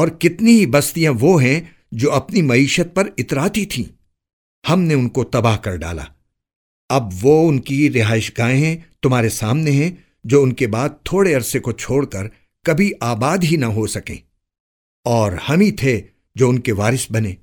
और कितनी ही बस्तियाँ वो हैं जो अपनी मीशत पर इतराती थीं। हमने उनको तबाह कर डाला। अब वो उनकी रिहाइश गाहें तुम्हारे सामने हैं, जो उनके बाद थोड़े अरसे को छोड़कर कभी आबाद ही ना हो सकें। और हम ही थे जो उनके वारिस बने।